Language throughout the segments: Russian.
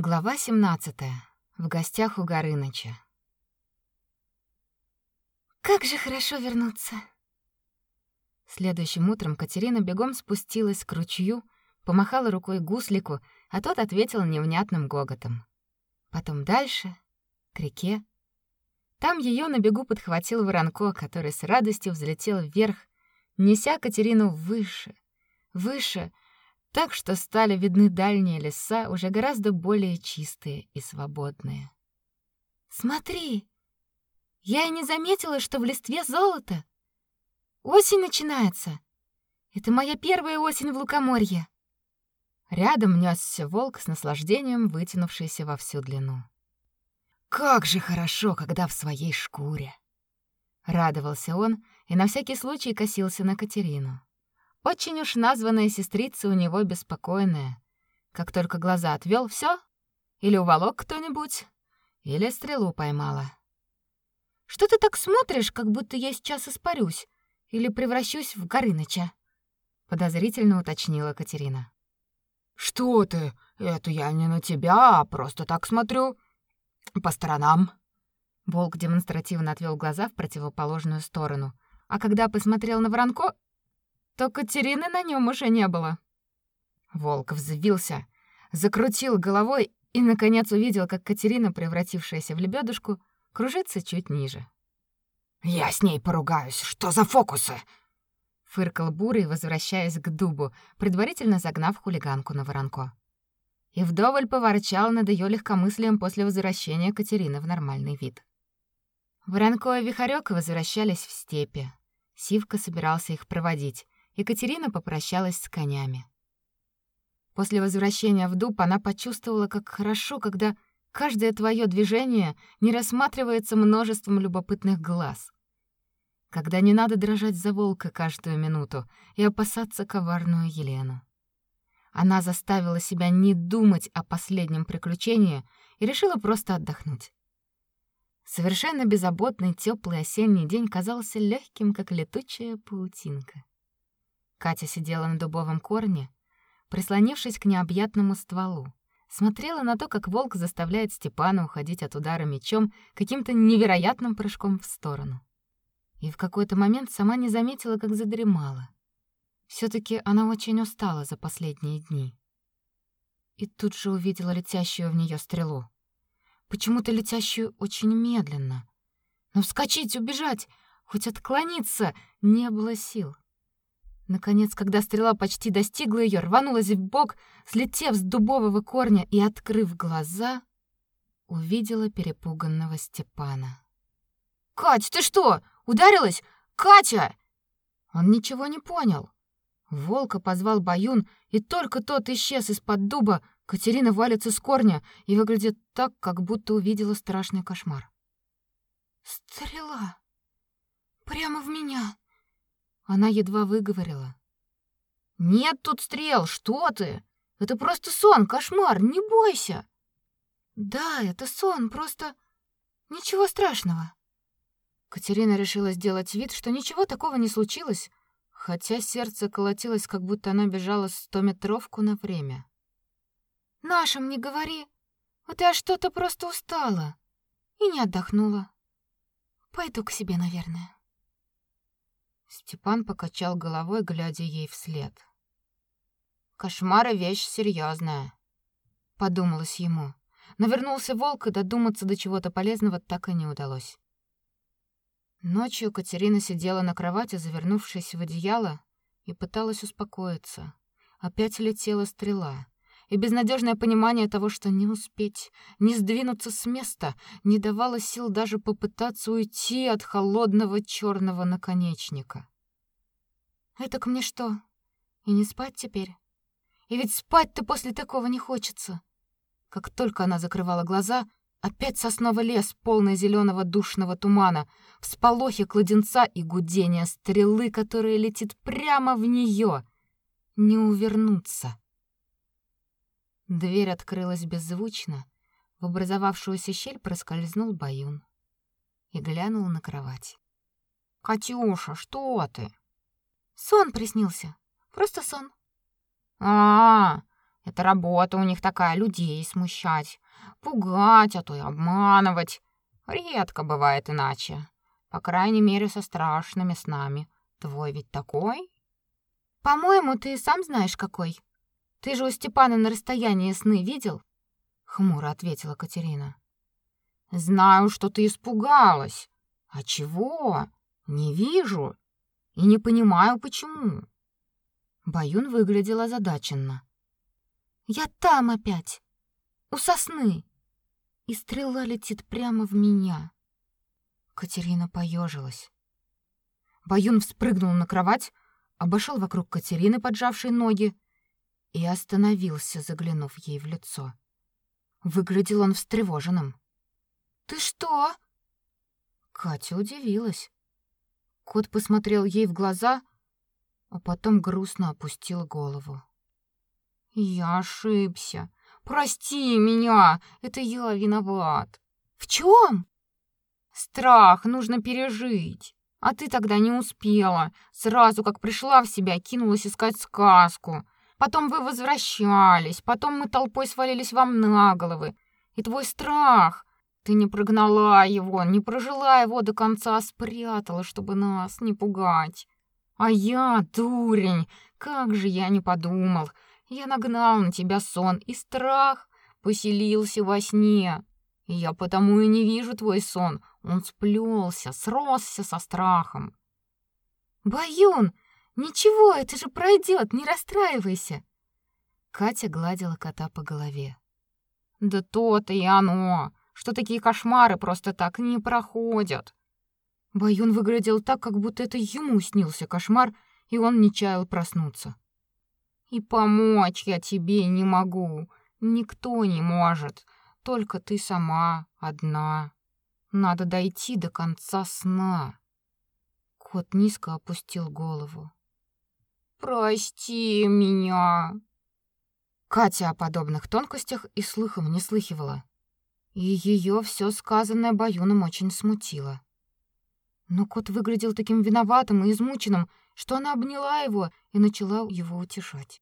Глава 17. В гостях у Горыныча. Как же хорошо вернуться. Следующим утром Катерина бегом спустилась к ручью, помахала рукой гуслику, а тот ответил невнятным гоготом. Потом дальше, к реке. Там ее на бегу подхватил Воронко, который с радостью взлетел вверх, неся Катерину выше, выше, так что стали видны дальние леса, уже гораздо более чистые и свободные. «Смотри! Я и не заметила, что в листве золото. Осень начинается. Это моя первая осень в Лукоморье». Рядом нёсся волк с наслаждением, вытянувшийся во всю длину. «Как же хорошо, когда в своей шкуре!» Радовался он и на всякий случай косился на Катерину. Очень уж названная сестрица у него беспокойная. Как только глаза отвел, все? Или уволок кто-нибудь, или стрелу поймала. Что ты так смотришь, как будто я сейчас испарюсь или превращусь в Горыныча? подозрительно уточнила Катерина. Что ты? Это я не на тебя, а просто так смотрю по сторонам. Волк демонстративно отвел глаза в противоположную сторону, а когда посмотрел на Воронко, то Катерины на нем уже не было. Волк взвился, закрутил головой и наконец увидел, как Катерина, превратившаяся в лебедушку, кружится чуть ниже. Я с ней поругаюсь. Что за фокусы? фыркал Бурый, возвращаясь к дубу, предварительно загнав хулиганку на воронко. И вдоволь поворчал над ее легкомыслием после возвращения Катерины в нормальный вид. Воронко и Вихарёк возвращались в степи. Сивка собирался их проводить, Екатерина попрощалась с конями. После возвращения в дуб она почувствовала, как хорошо, когда каждое твое движение не рассматривается множеством любопытных глаз. Когда не надо дрожать за волка каждую минуту и опасаться коварную Елену. Она заставила себя не думать о последнем приключении и решила просто отдохнуть. Совершенно беззаботный теплый осенний день казался легким, как летучая паутинка. Катя сидела на дубовом корне, прислонившись к необъятному стволу. Смотрела на то, как волк заставляет Степана уходить от удара мечом каким-то невероятным прыжком в сторону. И в какой-то момент сама не заметила, как задремала. все таки она очень устала за последние дни. И тут же увидела летящую в нее стрелу. Почему-то летящую очень медленно. Но вскочить, убежать, хоть отклониться не было сил. Наконец, когда стрела почти достигла ее, рванулась в бок, слетев с дубового корня и открыв глаза, увидела перепуганного Степана. "Кать, ты что? Ударилась? Катя!" Он ничего не понял. Волка позвал Баюн, и только тот исчез из-под дуба, Катерина валится с корня и выглядит так, как будто увидела страшный кошмар. Стрела прямо в меня. Она едва выговорила. «Нет тут стрел, что ты? Это просто сон, кошмар, не бойся!» «Да, это сон, просто ничего страшного». Катерина решила сделать вид, что ничего такого не случилось, хотя сердце колотилось, как будто она бежала стометровку на время. «Нашим не говори. Вот я что-то просто устала и не отдохнула. Пойду к себе, наверное». Степан покачал головой, глядя ей вслед. Кошмары вещь серьезная, подумалось ему. Но вернулся волк, и додуматься до чего-то полезного так и не удалось. Ночью Катерина сидела на кровати, завернувшись в одеяло, и пыталась успокоиться. Опять летела стрела, и безнадежное понимание того, что не успеть, не сдвинуться с места, не давало сил даже попытаться уйти от холодного черного наконечника. Это к мне что? И не спать теперь? И ведь спать-то после такого не хочется. Как только она закрывала глаза, опять сосновый лес, полный зеленого душного тумана, всполохи кладенца и гудение стрелы, которая летит прямо в нее. Не увернуться. Дверь открылась беззвучно, в образовавшуюся щель проскользнул Баюн и глянул на кровать. «Катюша, что ты?» Сон приснился. Просто сон. А, -а, -а Это работа у них такая людей смущать, пугать, а то и обманывать. Редко бывает иначе. По крайней мере, со страшными снами. Твой ведь такой? По-моему, ты сам знаешь какой. Ты же у Степана на расстоянии сны видел? Хмуро ответила Катерина. Знаю, что ты испугалась. А чего? Не вижу. И не понимаю, почему. Баюн выглядела озадаченно. Я там опять. У сосны. И стрела летит прямо в меня. Катерина поежилась. Баюн вспрыгнул на кровать, обошел вокруг Катерины, поджавшей ноги, и остановился, заглянув ей в лицо. Выглядел он встревоженным. «Ты что?» Катя удивилась. Кот посмотрел ей в глаза, а потом грустно опустил голову. «Я ошибся. Прости меня, это я виноват». «В чем?» «Страх нужно пережить. А ты тогда не успела. Сразу, как пришла в себя, кинулась искать сказку. Потом вы возвращались, потом мы толпой свалились вам на головы. И твой страх, ты не прогнала его, не прожила его до конца, а спрятала, чтобы нас не пугать. А я, дурень, как же я не подумал. Я нагнал на тебя сон, и страх поселился во сне. И я потому и не вижу твой сон. Он сплелся, сросся со страхом. Баюн, ничего, это же пройдет, не расстраивайся. Катя гладила кота по голове. Да то-то и оно, что такие кошмары просто так не проходят. Баюн выглядел так, как будто это ему снился кошмар, и он не чаял проснуться. И помочь я тебе не могу, никто не может, только ты сама одна. Надо дойти до конца сна. Кот низко опустил голову. Прости меня. Катя о подобных тонкостях и слыхом не слыхивала. И ее все сказанное Баюном очень смутило. Но кот выглядел таким виноватым и измученным, что она обняла его и начала его утешать.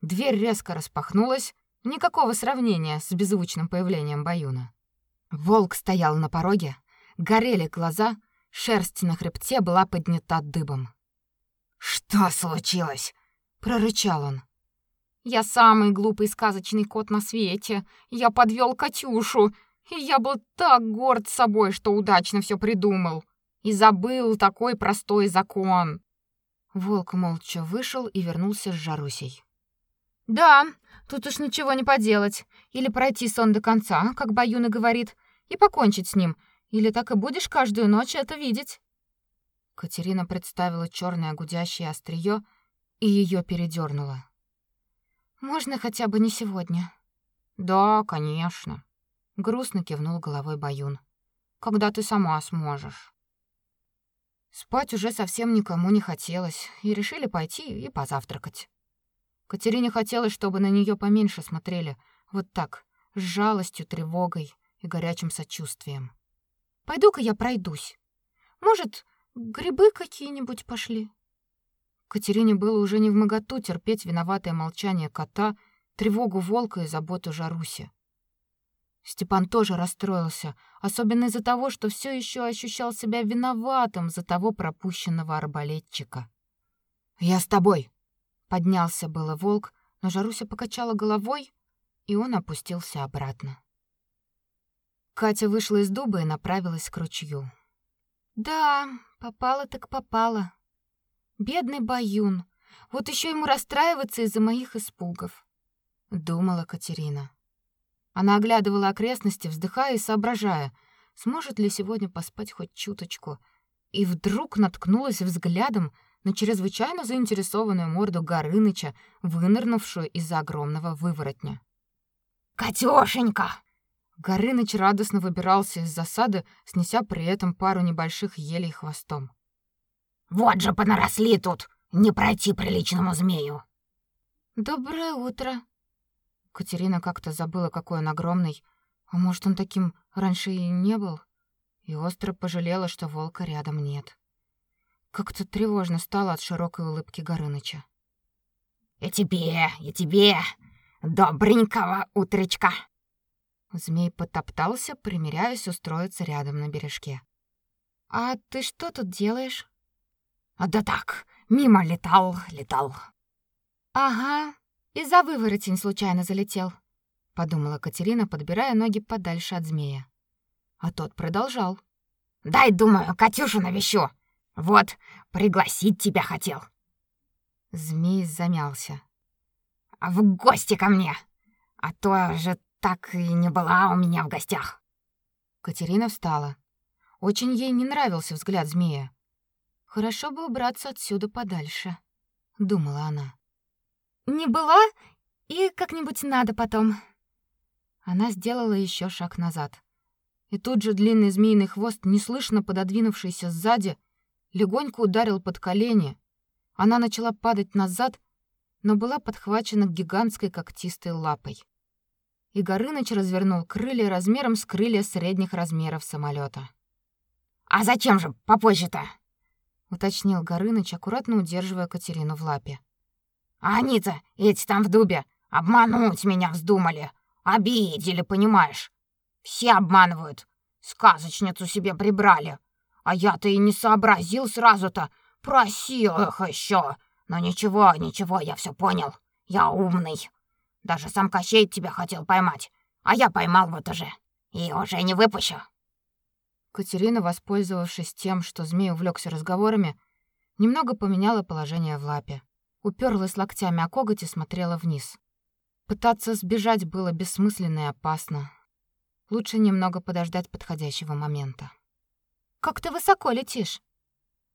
Дверь резко распахнулась, никакого сравнения с беззвучным появлением Баюна. Волк стоял на пороге, горели глаза, шерсть на хребте была поднята дыбом. «Что случилось?» — прорычал он. «Я самый глупый сказочный кот на свете. Я подвел Катюшу, и я был так горд собой, что удачно все придумал. И забыл такой простой закон». Волк молча вышел и вернулся с Жарусей. «Да, Тут уж ничего не поделать. Или пройти сон до конца, как Баюна говорит, и покончить с ним, или так и будешь каждую ночь это видеть. Катерина представила черное гудящее острие и ее передернуло. Можно хотя бы не сегодня. Да, конечно, грустно кивнул головой Баюн. Когда ты сама сможешь. Спать уже совсем никому не хотелось, и решили пойти и позавтракать. Катерине хотелось, чтобы на нее поменьше смотрели, вот так, с жалостью, тревогой и горячим сочувствием. Пойду-ка я пройдусь. Может, грибы какие-нибудь пошли? Катерине было уже не в моготу терпеть виноватое молчание кота, тревогу волка и заботу Жаруси. Степан тоже расстроился, особенно из-за того, что все еще ощущал себя виноватым за того пропущенного арбалетчика. «Я с тобой», Поднялся было волк, но Жаруся покачала головой, и он опустился обратно. Катя вышла из дуба и направилась к ручью. Да, попала так попала. Бедный Баюн. Вот еще ему расстраиваться из-за моих испугов, думала Катерина. Она оглядывала окрестности, вздыхая и соображая, сможет ли сегодня поспать хоть чуточку, и вдруг наткнулась взглядом на чрезвычайно заинтересованную морду Горыныча, вынырнувшую из-за огромного выворотня. «Катёшенька!» Горыныч радостно выбирался из засады, снеся при этом пару небольших елей хвостом. «Вот же понаросли тут! Не пройти приличному змею!» «Доброе утро!» Катерина как-то забыла, какой он огромный. А может, он таким раньше и не был? И остро пожалела, что волка рядом нет. Как-то тревожно стало от широкой улыбки Горыныча. «И тебе, и тебе! добренького утречка!» Змей потоптался, примеряясь устроиться рядом на бережке. «А ты что тут делаешь?» «Да так, мимо летал, летал». «Ага, и за выворотень случайно залетел», — подумала Катерина, подбирая ноги подальше от змея. А тот продолжал. «Дай, думаю, Катюшу навещу. Вот, пригласить тебя хотел». Змей замялся. «В гости ко мне, а то же так и не была у меня в гостях». Катерина встала. Очень ей не нравился взгляд змея. Хорошо бы убраться отсюда подальше, думала она. Не была и как-нибудь надо потом. Она сделала еще шаг назад. И тут же длинный змеиный хвост, неслышно пододвинувшийся сзади, легонько ударил под колени. Она начала падать назад, но была подхвачена гигантской когтистой лапой и Горыныч развернул крылья размером с крылья средних размеров самолета. «А зачем же попозже-то?» — уточнил Горыныч, аккуратно удерживая Катерину в лапе. «А они-то, эти там в дубе, обмануть меня вздумали. Обидели, понимаешь? Все обманывают. Сказочницу себе прибрали. А я-то и не сообразил сразу-то. Просил их еще. Но ничего, ничего, я все понял. Я умный. Даже сам Кощей тебя хотел поймать, а я поймал вот уже. И уже не выпущу. Катерина, воспользовавшись тем, что змей увлекся разговорами, немного поменяла положение в лапе. Уперлась локтями о коготь и смотрела вниз. Пытаться сбежать было бессмысленно и опасно. Лучше немного подождать подходящего момента. «Как ты высоко летишь?»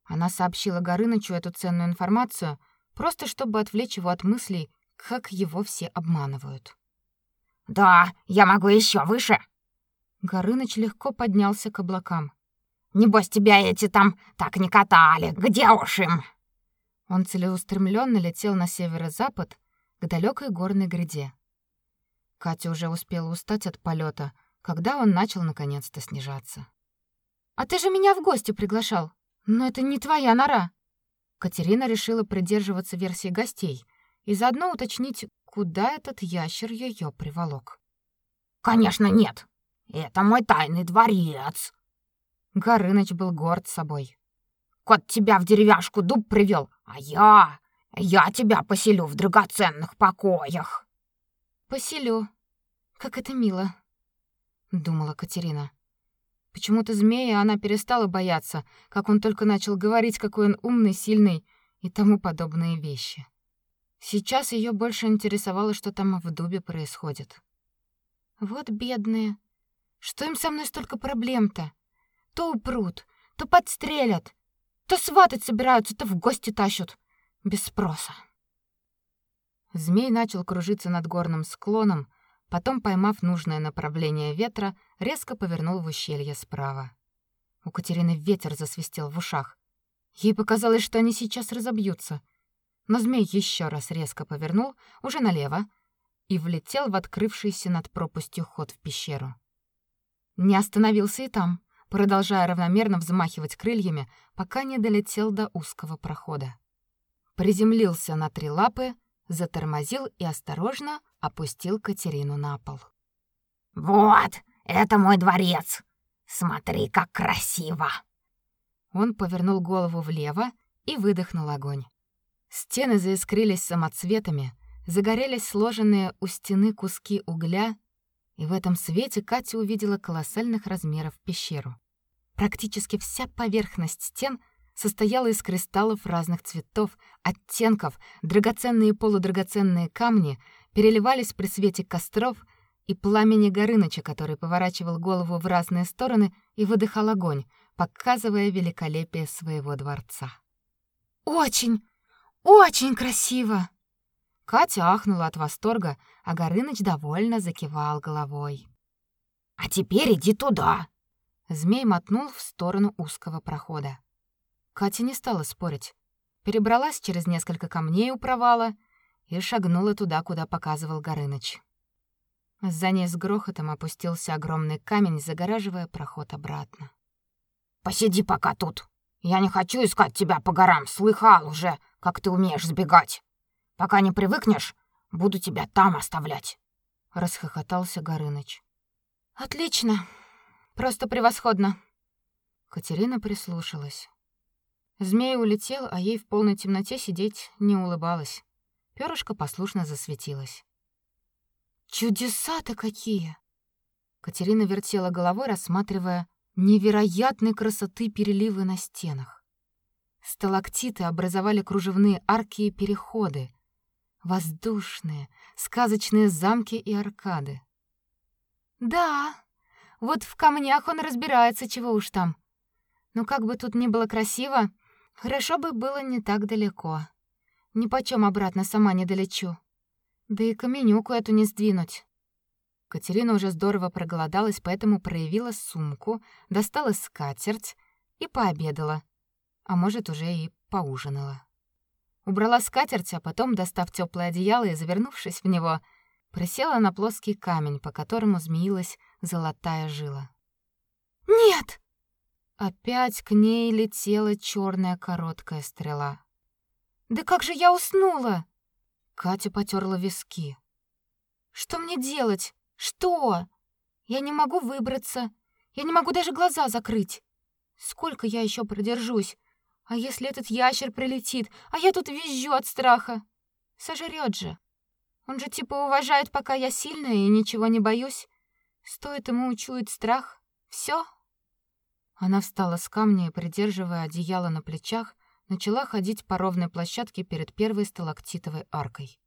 Она сообщила Горынычу эту ценную информацию, просто чтобы отвлечь его от мыслей, как его все обманывают. «Да, я могу еще выше!» Горыныч легко поднялся к облакам. «Небось, тебя эти там так не катали, где уж им?» Он целеустремленно летел на северо-запад к далекой горной гряде. Катя уже успела устать от полета, когда он начал наконец-то снижаться. «А ты же меня в гости приглашал, но это не твоя нора!» Катерина решила придерживаться версии гостей, и заодно уточнить, куда этот ящер ее приволок. «Конечно нет! Это мой тайный дворец!» Горыныч был горд собой. «Кот тебя в деревяшку дуб привел, а я... Я тебя поселю в драгоценных покоях!» «Поселю. Как это мило!» — думала Катерина. Почему-то змея она перестала бояться, как он только начал говорить, какой он умный, сильный и тому подобные вещи. Сейчас ее больше интересовало, что там в дубе происходит. Вот бедные. Что им со мной столько проблем-то? То упрут, то подстрелят, то сватать собираются, то в гости тащат. Без спроса. Змей начал кружиться над горным склоном, потом, поймав нужное направление ветра, резко повернул в ущелье справа. У Катерины ветер засвистел в ушах. Ей показалось, что они сейчас разобьются — но змей еще раз резко повернул, уже налево, и влетел в открывшийся над пропастью ход в пещеру. Не остановился и там, продолжая равномерно взмахивать крыльями, пока не долетел до узкого прохода. Приземлился на три лапы, затормозил и осторожно опустил Катерину на пол. «Вот, это мой дворец! Смотри, как красиво!» Он повернул голову влево и выдохнул огонь. Стены заискрились самоцветами, загорелись сложенные у стены куски угля, и в этом свете Катя увидела колоссальных размеров пещеру. Практически вся поверхность стен состояла из кристаллов разных цветов, оттенков, драгоценные и полудрагоценные камни переливались при свете костров и пламени Горыныча, который поворачивал голову в разные стороны и выдыхал огонь, показывая великолепие своего дворца. «Очень, очень красиво. Катя ахнула от восторга, а Горыныч довольно закивал головой. А теперь иди туда. Змей мотнул в сторону узкого прохода. Катя не стала спорить. Перебралась через несколько камней у провала и шагнула туда, куда показывал Горыныч. За ней с грохотом опустился огромный камень, загораживая проход обратно. «Посиди пока тут. Я не хочу искать тебя по горам, слыхал уже как ты умеешь сбегать. Пока не привыкнешь, Буду тебя там оставлять, расхохотался Горыныч. Отлично. Просто превосходно. Катерина прислушалась. Змей улетел, а ей в полной темноте сидеть не улыбалась. Пёрышко послушно засветилось. Чудеса-то какие! Катерина вертела головой, рассматривая невероятной красоты переливы на стенах. Сталактиты образовали кружевные арки и переходы, воздушные, сказочные замки и аркады. Да, вот в камнях он разбирается, чего уж там. Но как бы тут ни было красиво, хорошо бы было не так далеко. Ни почем обратно сама не долечу. Да и каменюку эту не сдвинуть. Катерина уже здорово проголодалась, поэтому проявила сумку, достала скатерть и пообедала. А может, уже и поужинала. Убрала скатерть, а потом, достав теплое одеяло и завернувшись в него, присела на плоский камень, по которому змеилась золотая жила. «Нет!» Опять к ней летела черная короткая стрела. «Да как же я уснула?» Катя потерла виски. «Что мне делать? Что? Я не могу выбраться. Я не могу даже глаза закрыть. Сколько я еще продержусь? А если этот ящер прилетит, а я тут визжу от страха? Сожрет же. Он же типа уважает, пока я сильная и ничего не боюсь. Стоит ему учуять страх, все. Она встала с камня и, придерживая одеяло на плечах, начала ходить по ровной площадке перед первой сталактитовой аркой.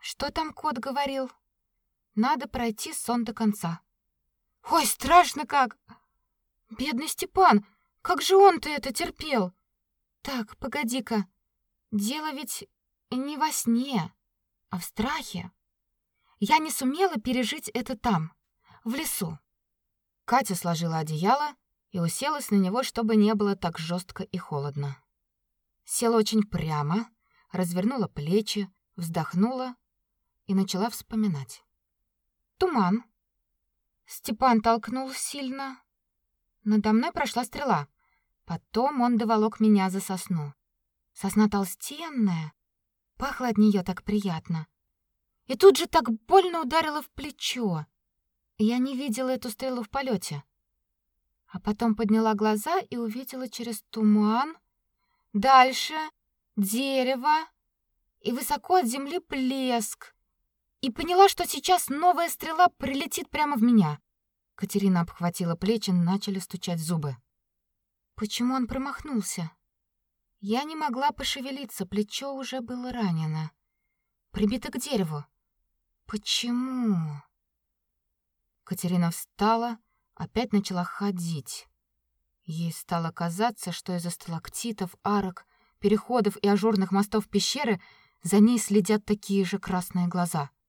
Что там кот говорил? Надо пройти сон до конца. Ой, страшно как! Бедный Степан, как же он-то это терпел? Так, погоди-ка. Дело ведь не во сне, а в страхе. Я не сумела пережить это там, в лесу. Катя сложила одеяло и уселась на него, чтобы не было так жестко и холодно. Села очень прямо, развернула плечи, вздохнула и начала вспоминать. Туман. Степан толкнул сильно. Надо мной прошла стрела. Потом он доволок меня за сосну. Сосна толстенная, пахло от нее так приятно. И тут же так больно ударило в плечо. Я не видела эту стрелу в полете. А потом подняла глаза и увидела через туман дальше дерево и высоко от земли плеск и поняла, что сейчас новая стрела прилетит прямо в меня. Катерина обхватила плечи, начали стучать зубы. Почему он промахнулся? Я не могла пошевелиться, плечо уже было ранено. Прибито к дереву. Почему? Катерина встала, опять начала ходить. Ей стало казаться, что из-за сталактитов, арок, переходов и ажурных мостов пещеры за ней следят такие же красные глаза —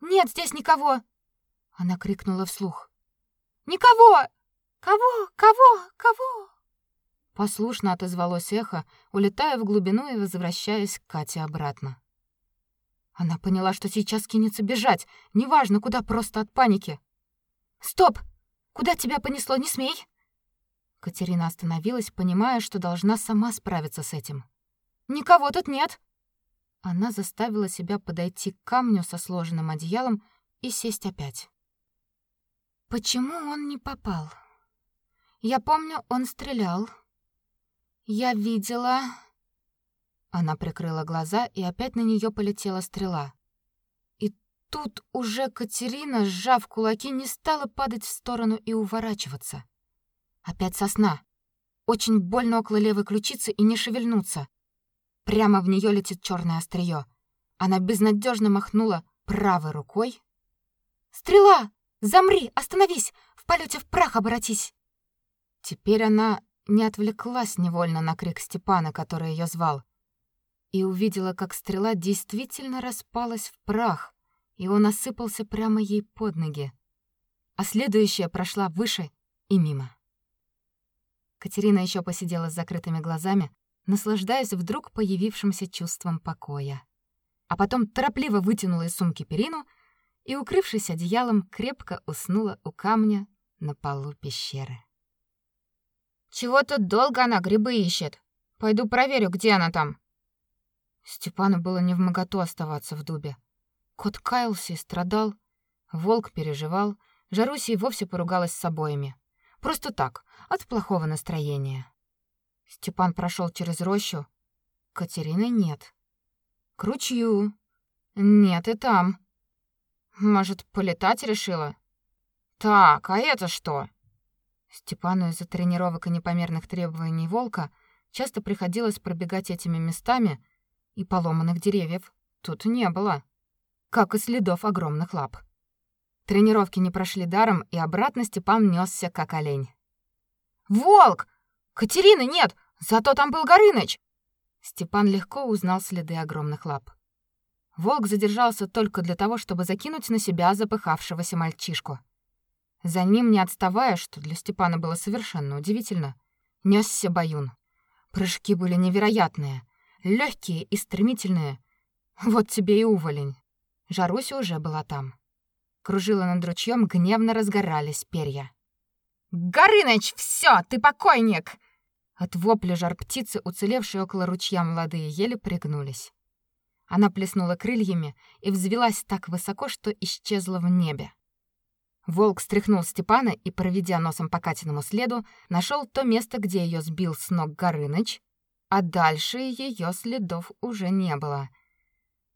нет здесь никого!» Она крикнула вслух. «Никого! Кого? Кого? Кого?» Послушно отозвалось эхо, улетая в глубину и возвращаясь к Кате обратно. Она поняла, что сейчас кинется бежать, неважно куда, просто от паники. «Стоп! Куда тебя понесло? Не смей!» Катерина остановилась, понимая, что должна сама справиться с этим. «Никого тут нет!» Она заставила себя подойти к камню со сложенным одеялом и сесть опять. Почему он не попал? Я помню, он стрелял. Я видела... Она прикрыла глаза, и опять на нее полетела стрела. И тут уже Катерина, сжав кулаки, не стала падать в сторону и уворачиваться. Опять сосна. Очень больно около левой ключицы и не шевельнуться. Прямо в нее летит черное острие. Она безнадежно махнула правой рукой. «Стрела! Замри! Остановись! В полете в прах обратись!» Теперь она не отвлеклась невольно на крик Степана, который ее звал, и увидела, как стрела действительно распалась в прах, и он осыпался прямо ей под ноги. А следующая прошла выше и мимо. Катерина еще посидела с закрытыми глазами, наслаждаясь вдруг появившимся чувством покоя. А потом торопливо вытянула из сумки перину и, укрывшись одеялом, крепко уснула у камня на полу пещеры. «Чего-то долго она грибы ищет. Пойду проверю, где она там». Степану было невмоготу оставаться в дубе. Кот каялся и страдал, волк переживал, Жаруся и вовсе поругалась с обоими. Просто так, от плохого настроения. Степан прошел через рощу. Катерины нет. К ручью. Нет и там. Может, полетать решила? Так, а это что? Степану из-за тренировок и непомерных требований волка часто приходилось пробегать этими местами, и поломанных деревьев тут не было, как и следов огромных лап. Тренировки не прошли даром, и обратно Степан нёсся как олень. «Волк! Катерины нет, зато там был Горыныч!» Степан легко узнал следы огромных лап. Волк задержался только для того, чтобы закинуть на себя запыхавшегося мальчишку. За ним, не отставая, что для Степана было совершенно удивительно, нёсся Баюн. Прыжки были невероятные, легкие и стремительные. Вот тебе и уволень. Жаруся уже была там. Кружила над ручьем, гневно разгорались перья. «Горыныч, все, ты покойник!» От вопля жар птицы, уцелевшие около ручья молодые ели, пригнулись. Она плеснула крыльями и взвилась так высоко, что исчезла в небе. Волк стряхнул Степана и, проведя носом по Катиному следу, нашел то место, где ее сбил с ног Горыныч, а дальше ее следов уже не было.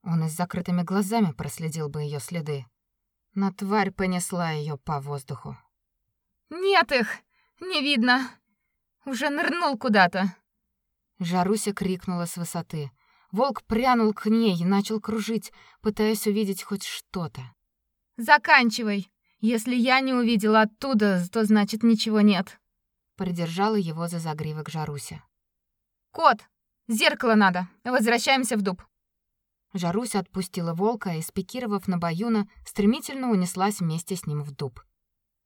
Он и с закрытыми глазами проследил бы ее следы. Но тварь понесла ее по воздуху. «Нет их! Не видно! Уже нырнул куда-то!» Жаруся крикнула с высоты. Волк прянул к ней и начал кружить, пытаясь увидеть хоть что-то. «Заканчивай! Если я не увидела оттуда, то значит ничего нет!» Придержала его за загривок Жаруся. «Кот, зеркало надо! Возвращаемся в дуб!» Жаруся отпустила волка и, спикировав на Баюна, стремительно унеслась вместе с ним в дуб.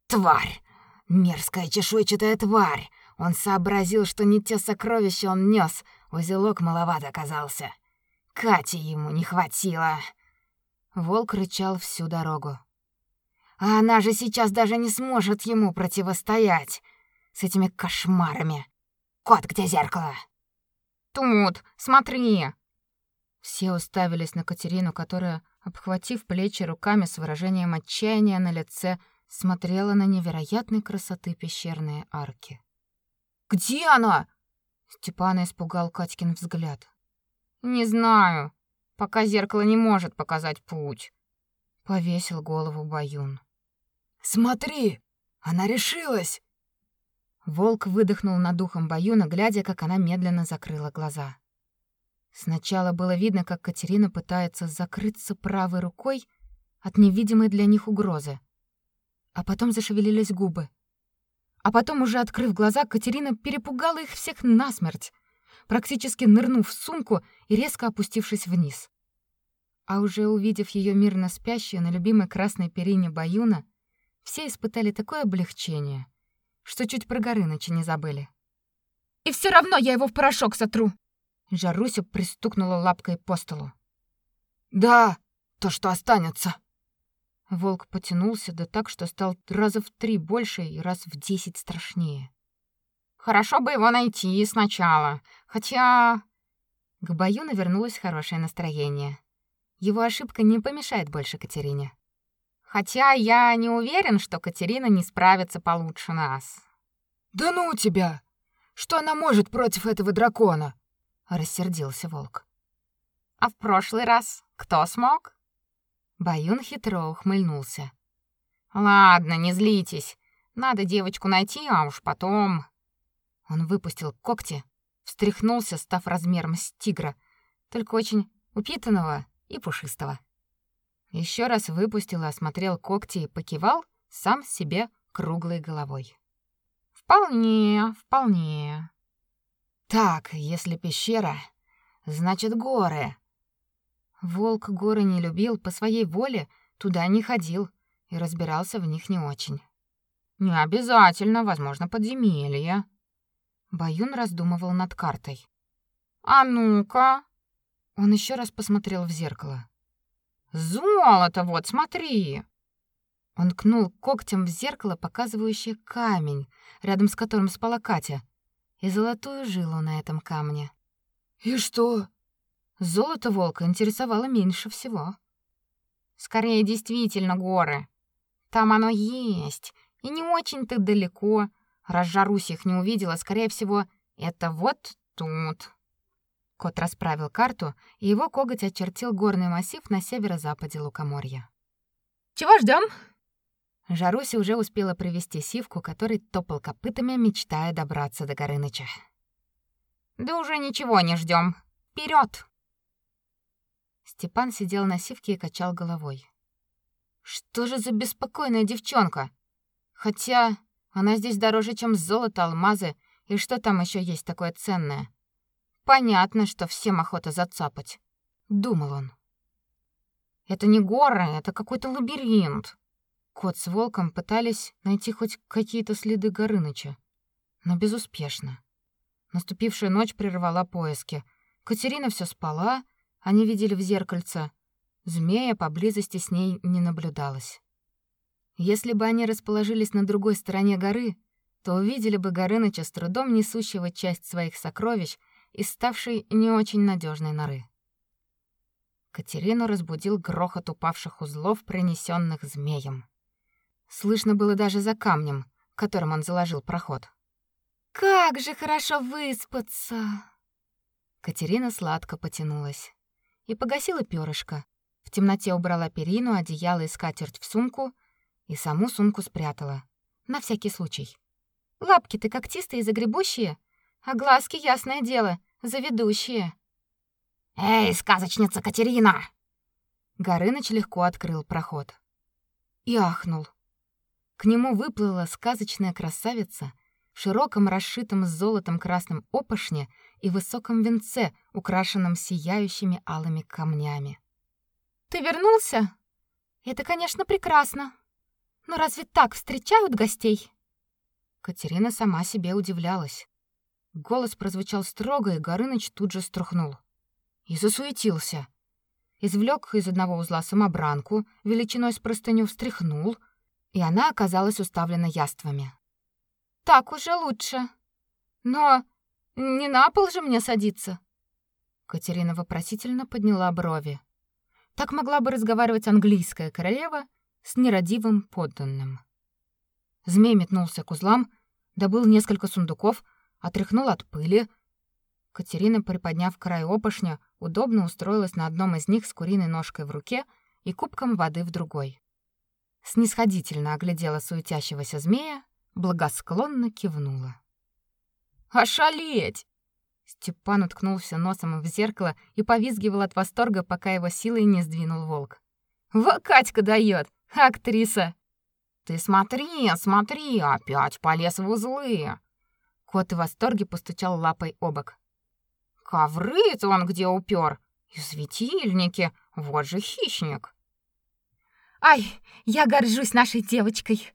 «Тварь! Мерзкая чешуйчатая тварь! Он сообразил, что не те сокровища он нес, узелок маловат оказался. Кати ему не хватило!» Волк рычал всю дорогу. «А она же сейчас даже не сможет ему противостоять с этими кошмарами! Кот, где зеркало?» «Тут, смотри!» Все уставились на Катерину, которая, обхватив плечи руками с выражением отчаяния на лице, смотрела на невероятной красоты пещерные арки. «Где она?» Степана испугал Катькин взгляд. «Не знаю. Пока зеркало не может показать путь». Повесил голову Баюн. «Смотри, она решилась!» Волк выдохнул над духом Баюна, глядя, как она медленно закрыла глаза. Сначала было видно, как Катерина пытается закрыться правой рукой от невидимой для них угрозы. А потом зашевелились губы. А потом, уже открыв глаза, Катерина перепугала их всех насмерть, практически нырнув в сумку и резко опустившись вниз. А уже увидев ее мирно спящую на любимой красной перине Баюна, все испытали такое облегчение, что чуть про Горыныча не забыли. «И все равно я его в порошок сотру!» Жаруся пристукнула лапкой по столу. «Да, то, что останется». Волк потянулся, да так, что стал раза в три больше и раз в десять страшнее. «Хорошо бы его найти сначала, хотя...» К бою навернулось хорошее настроение. Его ошибка не помешает больше Катерине. «Хотя я не уверен, что Катерина не справится получше нас». «Да ну тебя! Что она может против этого дракона?» рассердился волк. А в прошлый раз кто смог? Баюн хитро ухмыльнулся. Ладно, не злитесь. Надо девочку найти, а уж потом. Он выпустил когти, встряхнулся, став размером с тигра, только очень упитанного и пушистого. Еще раз выпустил и осмотрел когти и покивал сам себе круглой головой. Вполне, вполне. Так, если пещера, значит горы. Волк горы не любил, по своей воле туда не ходил и разбирался в них не очень. Не обязательно, возможно, подземелье. Баюн раздумывал над картой. А ну-ка. Он еще раз посмотрел в зеркало. Золото, вот, смотри. Он кнул когтем в зеркало, показывающее камень, рядом с которым спала Катя и золотую жилу на этом камне. «И что?» Золото волка интересовало меньше всего. Скорее, действительно горы. Там оно есть, и не очень-то далеко. Раз Жарусь их не увидела, скорее всего, это вот тут. Кот расправил карту, и его коготь очертил горный массив на северо-западе Лукоморья. «Чего ждем? Жаруся уже успела привести Сивку, который топал копытами, мечтая добраться до Горыныча. «Да уже ничего не ждем. Вперед! Степан сидел на Сивке и качал головой. «Что же за беспокойная девчонка? Хотя она здесь дороже, чем золото, алмазы и что там еще есть такое ценное. Понятно, что всем охота зацапать», — думал он. «Это не горы, это какой-то лабиринт», Кот с волком пытались найти хоть какие-то следы Горыныча, но безуспешно. Наступившая ночь прервала поиски. Катерина все спала, они видели в зеркальце. Змея поблизости с ней не наблюдалось. Если бы они расположились на другой стороне горы, то увидели бы Горыныча с трудом несущего часть своих сокровищ из ставшей не очень надежной норы. Катерину разбудил грохот упавших узлов, принесенных змеем. Слышно было даже за камнем, которым он заложил проход. Как же хорошо выспаться. Катерина сладко потянулась и погасила перышко. В темноте убрала перину, одеяло и скатерть в сумку и саму сумку спрятала. На всякий случай. Лапки-то когтистые и загребущие, а глазки, ясное дело, заведущие. «Эй, сказочница Катерина!» Горыныч легко открыл проход. И ахнул. К нему выплыла сказочная красавица в широком расшитом золотом красном опошне и высоком венце, украшенном сияющими алыми камнями. Ты вернулся? Это, конечно, прекрасно. Но разве так встречают гостей? Катерина сама себе удивлялась. Голос прозвучал строго, и Горыныч тут же струхнул. И засуетился. Извлек из одного узла самобранку, величиной с простыню встряхнул — и она оказалась уставлена яствами. Так уже лучше. Но не на пол же мне садиться. Катерина вопросительно подняла брови. Так могла бы разговаривать английская королева с нерадивым подданным. Змей метнулся к узлам, добыл несколько сундуков, отряхнул от пыли. Катерина, приподняв край опошня, удобно устроилась на одном из них с куриной ножкой в руке и кубком воды в другой снисходительно оглядела суетящегося змея, благосклонно кивнула. «Ошалеть!» Степан уткнулся носом в зеркало и повизгивал от восторга, пока его силой не сдвинул волк. «Во Катька даёт! Актриса!» «Ты смотри, смотри, опять полез в узлы!» Кот в восторге постучал лапой об бок. «Ковры-то он где упер! И светильники! Вот же хищник!» Ай, я горжусь нашей девочкой.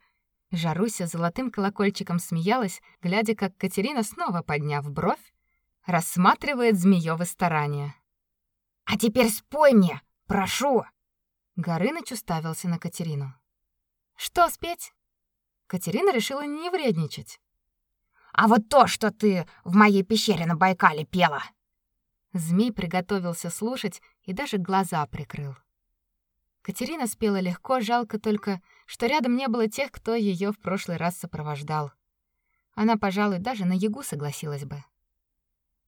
Жаруся золотым колокольчиком смеялась, глядя, как Катерина снова подняв бровь, рассматривает змеёвы старания. А теперь спой мне, прошу. Горыныч уставился на Катерину. Что спеть? Катерина решила не вредничать. А вот то, что ты в моей пещере на Байкале пела. Змей приготовился слушать и даже глаза прикрыл. Катерина спела легко, жалко только, что рядом не было тех, кто ее в прошлый раз сопровождал. Она, пожалуй, даже на ягу согласилась бы.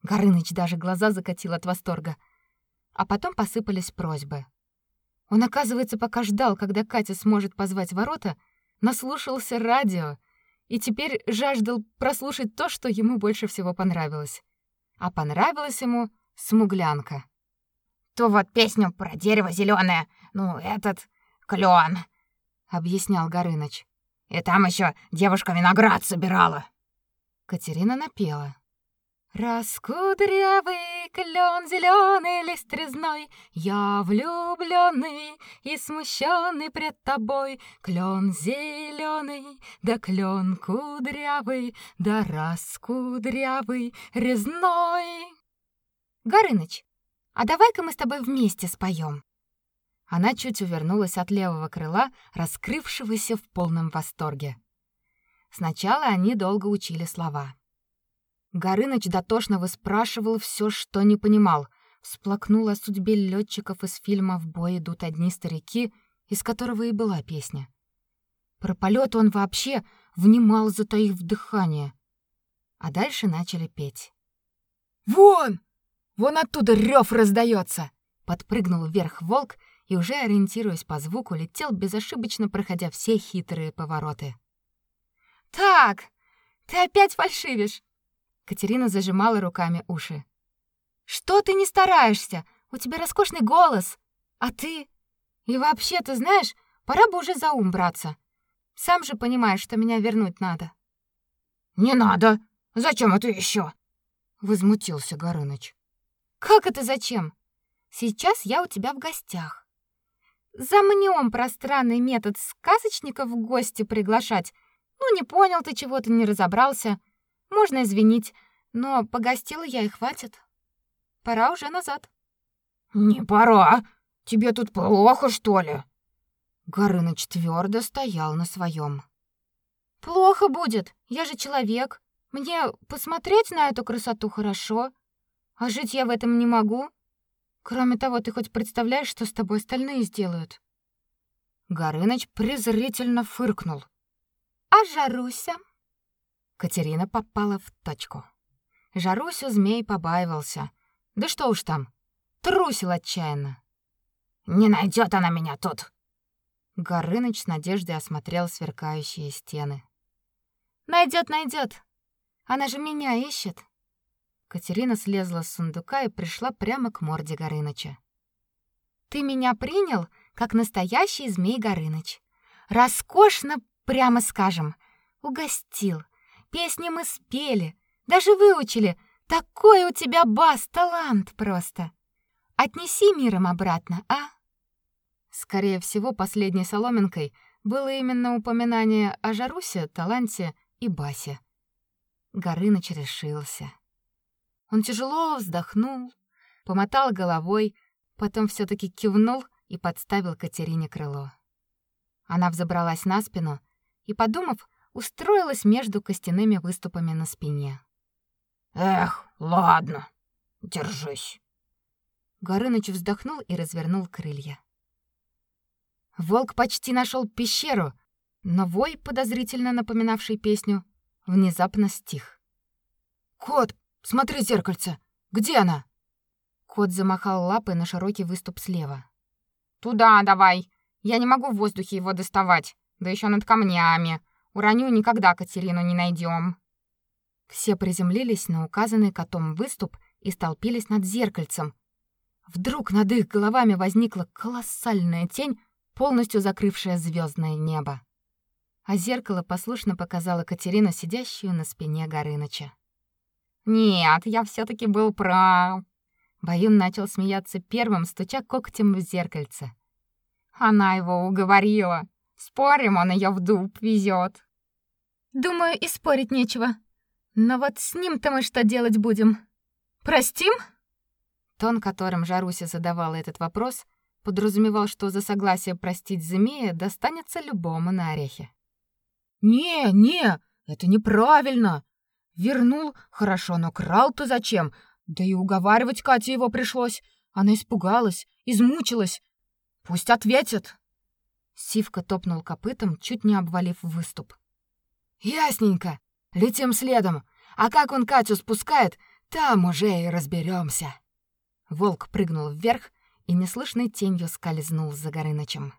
Горыныч даже глаза закатил от восторга. А потом посыпались просьбы. Он, оказывается, пока ждал, когда Катя сможет позвать ворота, наслушался радио и теперь жаждал прослушать то, что ему больше всего понравилось. А понравилось ему смуглянка. То вот песню про дерево зеленое, ну, этот клен, объяснял Горыныч. И там еще девушка виноград собирала. Катерина напела. Раскудрявый клен зеленый лист резной, Я влюбленный и смущенный пред тобой. Клен зеленый, да клен кудрявый, Да раскудрявый резной. Горыныч, а давай-ка мы с тобой вместе споем. Она чуть увернулась от левого крыла, раскрывшегося в полном восторге. Сначала они долго учили слова. Горыныч дотошно выспрашивал все, что не понимал, всплакнула о судьбе летчиков из фильма «В бой идут одни старики», из которого и была песня. Про полет он вообще внимал, затаив дыхание. А дальше начали петь. «Вон! Вон оттуда рев раздается! Подпрыгнул вверх волк и, уже ориентируясь по звуку, летел безошибочно, проходя все хитрые повороты. «Так, ты опять фальшивишь!» Катерина зажимала руками уши. «Что ты не стараешься? У тебя роскошный голос. А ты? И вообще, ты знаешь, пора бы уже за ум браться. Сам же понимаешь, что меня вернуть надо». «Не надо! Зачем это еще? Возмутился Горыныч. «Как это зачем? Сейчас я у тебя в гостях. Замнем пространный метод сказочников в гости приглашать. Ну, не понял ты чего-то, не разобрался. Можно извинить, но погостила я и хватит. Пора уже назад. Не пора. Тебе тут плохо, что ли? Горыныч твердо стоял на своем. Плохо будет. Я же человек. Мне посмотреть на эту красоту хорошо, а жить я в этом не могу. Кроме того, ты хоть представляешь, что с тобой остальные сделают? Горыныч презрительно фыркнул. А Жаруся? Катерина попала в точку. Жарусю змей побаивался. Да что уж там, трусил отчаянно. Не найдет она меня тут. Горыныч с надеждой осмотрел сверкающие стены. Найдет, найдет. Она же меня ищет. Катерина слезла с сундука и пришла прямо к морде Горыныча. Ты меня принял как настоящий змей Горыныч. Роскошно, прямо скажем, угостил. Песни мы спели, даже выучили. Такой у тебя бас, талант просто. Отнеси миром обратно, а? Скорее всего, последней соломинкой было именно упоминание о Жарусе, таланте и басе. Горыныч решился. Он тяжело вздохнул, помотал головой, потом все таки кивнул и подставил Катерине крыло. Она взобралась на спину и, подумав, устроилась между костяными выступами на спине. Эх, ладно. Держись. Горыныч вздохнул и развернул крылья. Волк почти нашел пещеру, но вой, подозрительно напоминавший песню, внезапно стих. «Кот, смотри в зеркальце! Где она?» Кот замахал лапой на широкий выступ слева. «Туда давай! Я не могу в воздухе его доставать, да еще над камнями. Уроню, никогда Катерину не найдем. Все приземлились на указанный котом выступ и столпились над зеркальцем. Вдруг над их головами возникла колоссальная тень, полностью закрывшая звездное небо а зеркало послушно показало Катерину, сидящую на спине Горыныча. «Нет, я все таки был прав!» Баюн начал смеяться первым, стуча когтем в зеркальце. «Она его уговорила! Спорим, он ее в дуб везет. «Думаю, и спорить нечего. Но вот с ним-то мы что делать будем? Простим?» Тон, которым Жаруся задавала этот вопрос, подразумевал, что за согласие простить змея достанется любому на орехи. «Не, не, это неправильно. Вернул, хорошо, но крал-то зачем? Да и уговаривать Кате его пришлось. Она испугалась, измучилась. Пусть ответит». Сивка топнул копытом, чуть не обвалив выступ. «Ясненько. Летим следом. А как он Катю спускает, там уже и разберемся. Волк прыгнул вверх и неслышной тенью скользнул за Горынычем.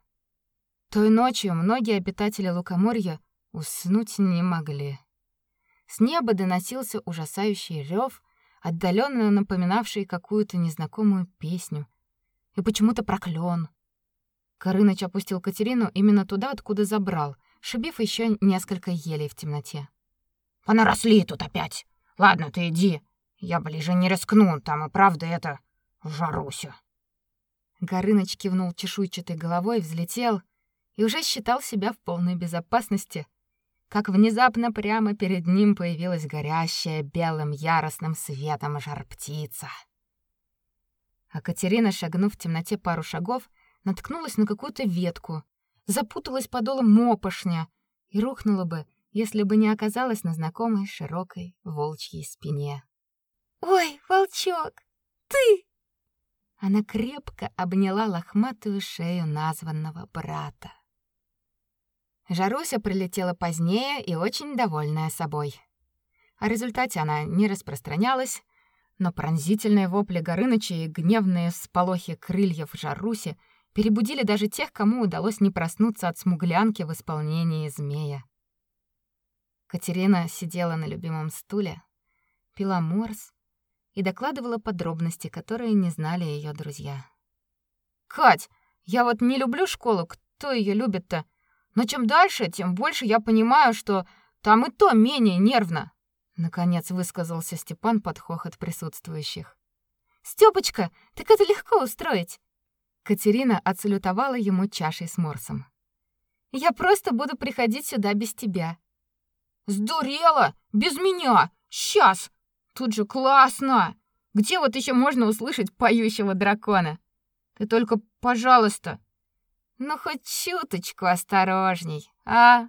Той ночью многие обитатели Лукоморья Уснуть не могли. С неба доносился ужасающий рев, отдаленно напоминавший какую-то незнакомую песню. И почему-то проклён. Корыныч опустил Катерину именно туда, откуда забрал, шибив еще несколько елей в темноте. «Понаросли тут опять. Ладно, ты иди. Я ближе не рискну, там и правда это... Жаруся». Горыныч кивнул чешуйчатой головой, взлетел и уже считал себя в полной безопасности, как внезапно прямо перед ним появилась горящая белым яростным светом жар-птица. А Катерина, шагнув в темноте пару шагов, наткнулась на какую-то ветку, запуталась подолом мопошня и рухнула бы, если бы не оказалась на знакомой широкой волчьей спине. «Ой, волчок, ты!» Она крепко обняла лохматую шею названного брата. Жаруся прилетела позднее и очень довольная собой. О результате она не распространялась, но пронзительные вопли Горыныча и гневные всполохи крыльев Жаруси перебудили даже тех, кому удалось не проснуться от смуглянки в исполнении змея. Катерина сидела на любимом стуле, пила морс и докладывала подробности, которые не знали ее друзья. «Кать, я вот не люблю школу, кто ее любит-то? Но чем дальше, тем больше я понимаю, что там и то менее нервно», наконец высказался Степан под хохот присутствующих. Стёпочка, так это легко устроить. Катерина отсалютовала ему чашей с морсом. Я просто буду приходить сюда без тебя. Сдурела? Без меня? Сейчас. Тут же классно. Где вот еще можно услышать поющего дракона? Ты только, пожалуйста, ну хоть чуточку осторожней, а?